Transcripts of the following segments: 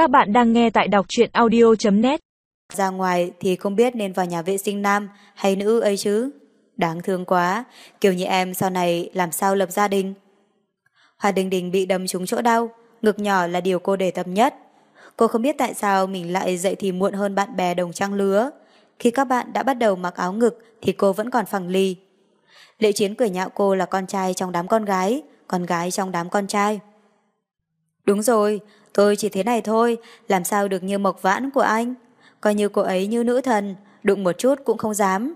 Các bạn đang nghe tại đọc truyện audio.net Ra ngoài thì không biết nên vào nhà vệ sinh nam hay nữ ấy chứ. Đáng thương quá, kiểu như em sau này làm sao lập gia đình. Hoa Đình Đình bị đâm trúng chỗ đau, ngực nhỏ là điều cô để tâm nhất. Cô không biết tại sao mình lại dậy thì muộn hơn bạn bè đồng trang lứa. Khi các bạn đã bắt đầu mặc áo ngực thì cô vẫn còn phẳng lì. Lệ Chiến cười nhạo cô là con trai trong đám con gái, con gái trong đám con trai. Đúng rồi, tôi chỉ thế này thôi, làm sao được như mộc vãn của anh. Coi như cô ấy như nữ thần, đụng một chút cũng không dám.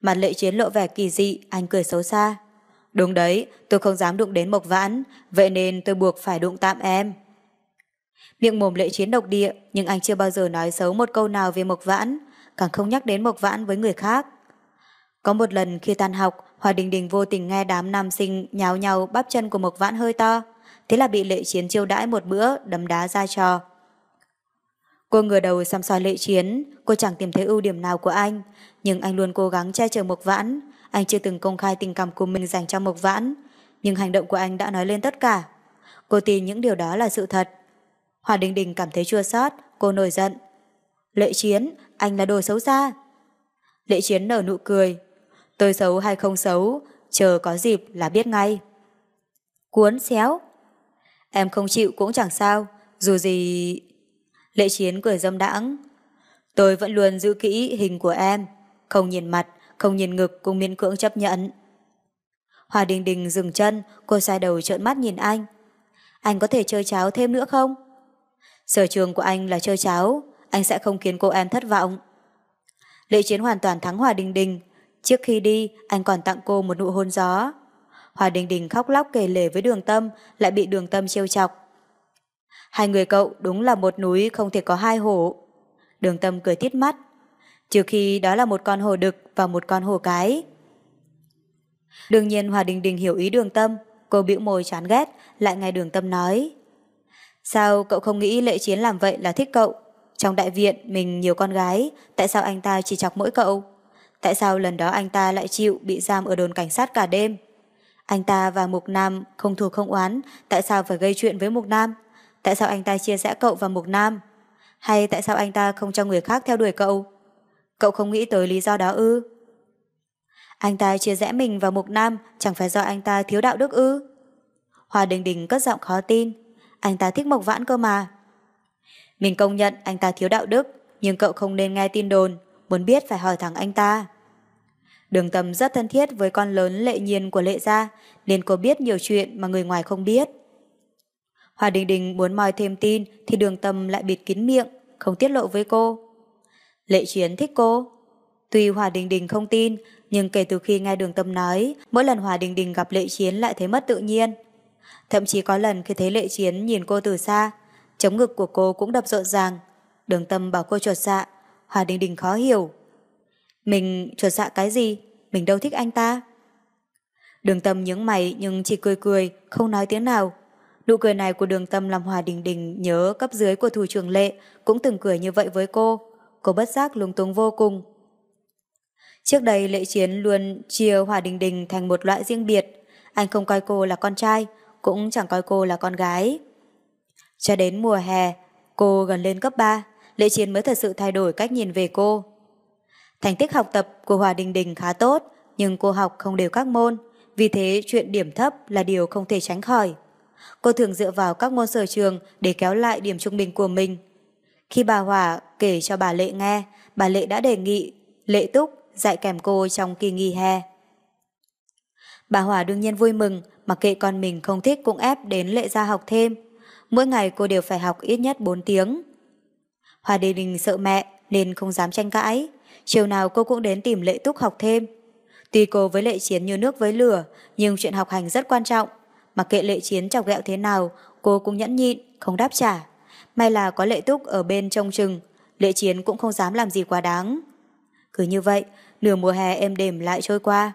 Mặt lệ chiến lộ vẻ kỳ dị, anh cười xấu xa. Đúng đấy, tôi không dám đụng đến mộc vãn, vậy nên tôi buộc phải đụng tạm em. Miệng mồm lệ chiến độc địa, nhưng anh chưa bao giờ nói xấu một câu nào về mộc vãn, càng không nhắc đến mộc vãn với người khác. Có một lần khi tan học, Hòa Đình Đình vô tình nghe đám nam sinh nhào nhau bắp chân của Mộc Vãn hơi to, thế là bị Lệ Chiến chiêu đãi một bữa đấm đá ra trò. Cô ngửa đầu xăm soi Lệ Chiến, cô chẳng tìm thấy ưu điểm nào của anh, nhưng anh luôn cố gắng che chở Mộc Vãn, anh chưa từng công khai tình cảm của mình dành cho Mộc Vãn, nhưng hành động của anh đã nói lên tất cả. Cô tin những điều đó là sự thật. Hòa Đình Đình cảm thấy chua xót, cô nổi giận. Lệ Chiến, anh là đồ xấu xa. Lệ Chiến nở nụ cười. Tôi xấu hay không xấu, chờ có dịp là biết ngay. Cuốn xéo. Em không chịu cũng chẳng sao, dù gì... Lệ Chiến cười dâm đãng. Tôi vẫn luôn giữ kỹ hình của em, không nhìn mặt, không nhìn ngực cũng miễn cưỡng chấp nhận. Hòa Đình Đình dừng chân, cô sai đầu trợn mắt nhìn anh. Anh có thể chơi cháo thêm nữa không? Sở trường của anh là chơi cháo, anh sẽ không khiến cô em thất vọng. Lệ Chiến hoàn toàn thắng Hòa Đình Đình. Trước khi đi, anh còn tặng cô một nụ hôn gió. Hòa Đình Đình khóc lóc kể lể với đường tâm, lại bị đường tâm trêu chọc. Hai người cậu đúng là một núi không thể có hai hổ. Đường tâm cười tít mắt. Trừ khi đó là một con hổ đực và một con hổ cái. Đương nhiên Hòa Đình Đình hiểu ý đường tâm, cô bĩu môi chán ghét, lại nghe đường tâm nói. Sao cậu không nghĩ lệ chiến làm vậy là thích cậu? Trong đại viện mình nhiều con gái, tại sao anh ta chỉ chọc mỗi cậu? Tại sao lần đó anh ta lại chịu bị giam ở đồn cảnh sát cả đêm? Anh ta và Mục Nam không thù không oán, tại sao phải gây chuyện với Mục Nam? Tại sao anh ta chia rẽ cậu và Mục Nam? Hay tại sao anh ta không cho người khác theo đuổi cậu? Cậu không nghĩ tới lý do đó ư? Anh ta chia rẽ mình và Mục Nam chẳng phải do anh ta thiếu đạo đức ư? Hòa Đình Đình cất giọng khó tin. Anh ta thích Mộc Vãn cơ mà. Mình công nhận anh ta thiếu đạo đức, nhưng cậu không nên nghe tin đồn, muốn biết phải hỏi thẳng anh ta. Đường tâm rất thân thiết với con lớn lệ nhiên của lệ gia, nên cô biết nhiều chuyện mà người ngoài không biết. Hòa Đình Đình muốn moi thêm tin thì đường tâm lại bịt kín miệng, không tiết lộ với cô. Lệ Chiến thích cô. Tuy Hòa Đình Đình không tin, nhưng kể từ khi nghe đường tâm nói, mỗi lần Hòa Đình Đình gặp Lệ Chiến lại thấy mất tự nhiên. Thậm chí có lần khi thấy Lệ Chiến nhìn cô từ xa, chống ngực của cô cũng đập rộn ràng. Đường tâm bảo cô chuột dạ, Hòa Đình Đình khó hiểu. Mình chuột dạ cái gì? Mình đâu thích anh ta. Đường tâm nhướng mày nhưng chỉ cười cười, không nói tiếng nào. Nụ cười này của đường tâm làm Hòa Đình Đình nhớ cấp dưới của thủ trưởng Lệ cũng từng cười như vậy với cô. Cô bất giác lung tung vô cùng. Trước đây Lệ Chiến luôn chia Hòa Đình Đình thành một loại riêng biệt. Anh không coi cô là con trai, cũng chẳng coi cô là con gái. Cho đến mùa hè, cô gần lên cấp 3, Lệ Chiến mới thật sự thay đổi cách nhìn về cô. Thành tích học tập của Hòa Đình Đình khá tốt, nhưng cô học không đều các môn, vì thế chuyện điểm thấp là điều không thể tránh khỏi. Cô thường dựa vào các môn sở trường để kéo lại điểm trung bình của mình. Khi bà Hòa kể cho bà Lệ nghe, bà Lệ đã đề nghị Lệ Túc dạy kèm cô trong kỳ nghỉ hè. Bà Hòa đương nhiên vui mừng, mặc kệ con mình không thích cũng ép đến Lệ ra học thêm. Mỗi ngày cô đều phải học ít nhất 4 tiếng. Hòa Đình Đình sợ mẹ nên không dám tranh cãi. Chiều nào cô cũng đến tìm Lệ Túc học thêm. Tuy cô với Lệ Chiến như nước với lửa, nhưng chuyện học hành rất quan trọng. Mặc kệ Lệ Chiến chọc ghẹo thế nào, cô cũng nhẫn nhịn, không đáp trả. May là có Lệ Túc ở bên trông chừng, Lệ Chiến cũng không dám làm gì quá đáng. Cứ như vậy, nửa mùa hè êm đềm lại trôi qua.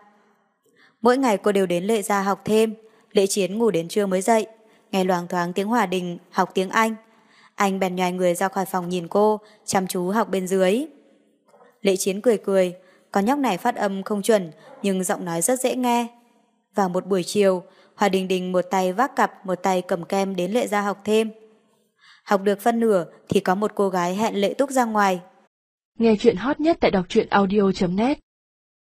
Mỗi ngày cô đều đến Lệ gia học thêm, Lệ Chiến ngủ đến trưa mới dậy, nghe loáng thoáng tiếng hòa đình, học tiếng Anh. Anh bèn nhòi người ra khỏi phòng nhìn cô, chăm chú học bên dưới. Lệ Chiến cười cười, con nhóc này phát âm không chuẩn, nhưng giọng nói rất dễ nghe. Vào một buổi chiều, Hòa Đình Đình một tay vác cặp, một tay cầm kem đến lệ ra học thêm. Học được phân nửa thì có một cô gái hẹn Lệ Túc ra ngoài. Nghe chuyện hot nhất tại đọc truyện audio.net